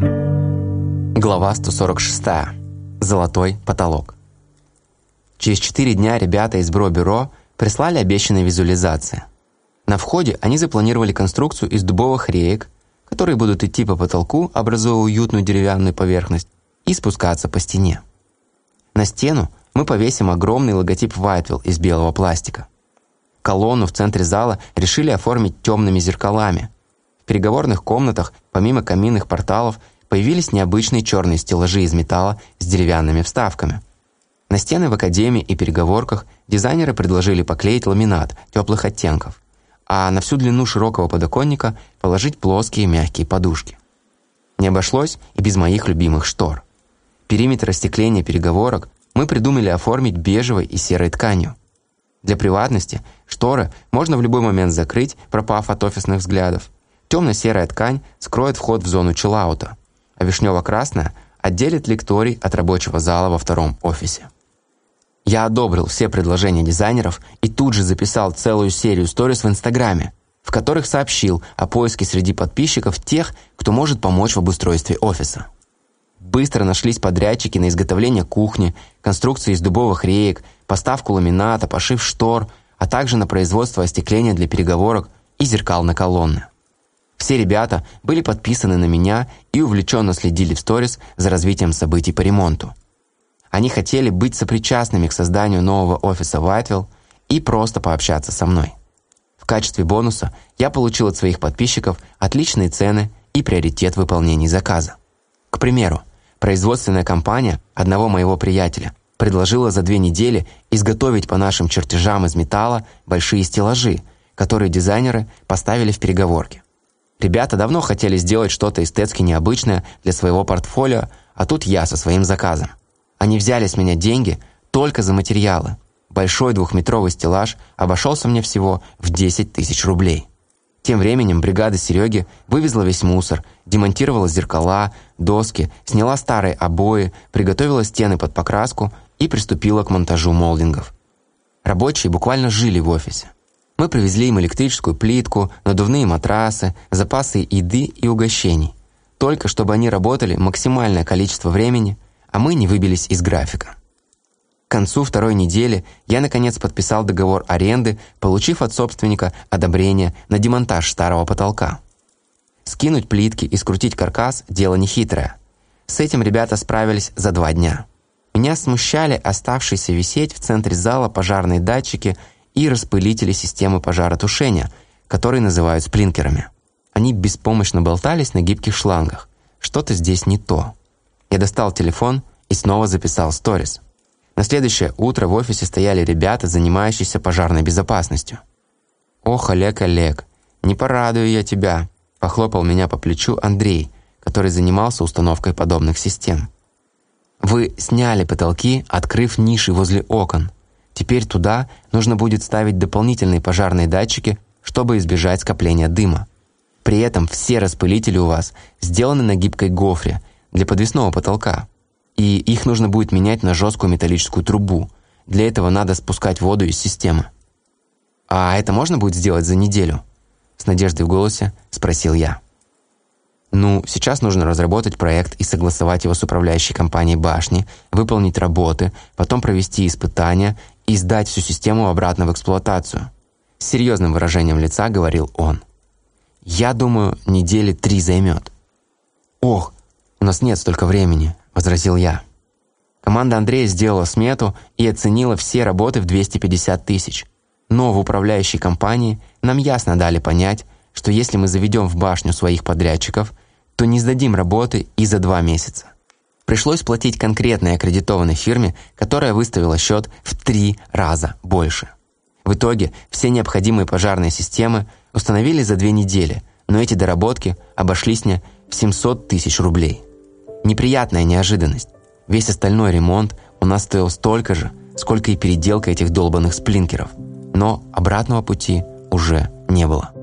Глава 146. Золотой потолок. Через четыре дня ребята из Бро-бюро прислали обещанные визуализации. На входе они запланировали конструкцию из дубовых реек, которые будут идти по потолку, образуя уютную деревянную поверхность, и спускаться по стене. На стену мы повесим огромный логотип Whiteville из белого пластика. Колонну в центре зала решили оформить темными зеркалами. В переговорных комнатах, помимо каминных порталов, появились необычные черные стеллажи из металла с деревянными вставками. На стены в академии и переговорках дизайнеры предложили поклеить ламинат теплых оттенков, а на всю длину широкого подоконника положить плоские мягкие подушки. Не обошлось и без моих любимых штор. Периметр остекления переговорок мы придумали оформить бежевой и серой тканью. Для приватности шторы можно в любой момент закрыть, пропав от офисных взглядов. Темно-серая ткань скроет вход в зону чиллаута, а вишнево-красная отделит лекторий от рабочего зала во втором офисе. Я одобрил все предложения дизайнеров и тут же записал целую серию сторис в Инстаграме, в которых сообщил о поиске среди подписчиков тех, кто может помочь в обустройстве офиса. Быстро нашлись подрядчики на изготовление кухни, конструкции из дубовых реек, поставку ламината, пошив штор, а также на производство остекления для переговорок и зеркал на колонны. Все ребята были подписаны на меня и увлеченно следили в сторис за развитием событий по ремонту. Они хотели быть сопричастными к созданию нового офиса Whiteville и просто пообщаться со мной. В качестве бонуса я получил от своих подписчиков отличные цены и приоритет выполнения заказа. К примеру, Производственная компания одного моего приятеля предложила за две недели изготовить по нашим чертежам из металла большие стеллажи, которые дизайнеры поставили в переговорке. Ребята давно хотели сделать что-то эстетски необычное для своего портфолио, а тут я со своим заказом. Они взяли с меня деньги только за материалы. Большой двухметровый стеллаж обошелся мне всего в 10 тысяч рублей. Тем временем бригада Сереги вывезла весь мусор, демонтировала зеркала, доски, сняла старые обои, приготовила стены под покраску и приступила к монтажу молдингов. Рабочие буквально жили в офисе. Мы привезли им электрическую плитку, надувные матрасы, запасы еды и угощений. Только чтобы они работали максимальное количество времени, а мы не выбились из графика. К концу второй недели я, наконец, подписал договор аренды, получив от собственника одобрение на демонтаж старого потолка. Скинуть плитки и скрутить каркас – дело нехитрое. С этим ребята справились за два дня. Меня смущали оставшиеся висеть в центре зала пожарные датчики и распылители системы пожаротушения, которые называют сплинкерами. Они беспомощно болтались на гибких шлангах. Что-то здесь не то. Я достал телефон и снова записал сторис. На следующее утро в офисе стояли ребята, занимающиеся пожарной безопасностью. «Ох, Олег, Олег, не порадую я тебя», – похлопал меня по плечу Андрей, который занимался установкой подобных систем. «Вы сняли потолки, открыв ниши возле окон. Теперь туда нужно будет ставить дополнительные пожарные датчики, чтобы избежать скопления дыма. При этом все распылители у вас сделаны на гибкой гофре для подвесного потолка и их нужно будет менять на жесткую металлическую трубу. Для этого надо спускать воду из системы. «А это можно будет сделать за неделю?» С надеждой в голосе спросил я. Ну, сейчас нужно разработать проект и согласовать его с управляющей компанией башни, выполнить работы, потом провести испытания и сдать всю систему обратно в эксплуатацию. С серьезным выражением лица говорил он. «Я думаю, недели три займет». «Ох, у нас нет столько времени», – возразил я. Команда Андрея сделала смету и оценила все работы в 250 тысяч. Но в управляющей компании нам ясно дали понять, что если мы заведем в башню своих подрядчиков, то не сдадим работы и за два месяца. Пришлось платить конкретной аккредитованной фирме, которая выставила счет в три раза больше. В итоге все необходимые пожарные системы установили за две недели, но эти доработки обошлись мне в 700 тысяч рублей. Неприятная неожиданность. Весь остальной ремонт у нас стоил столько же, сколько и переделка этих долбанных сплинкеров. Но обратного пути уже не было.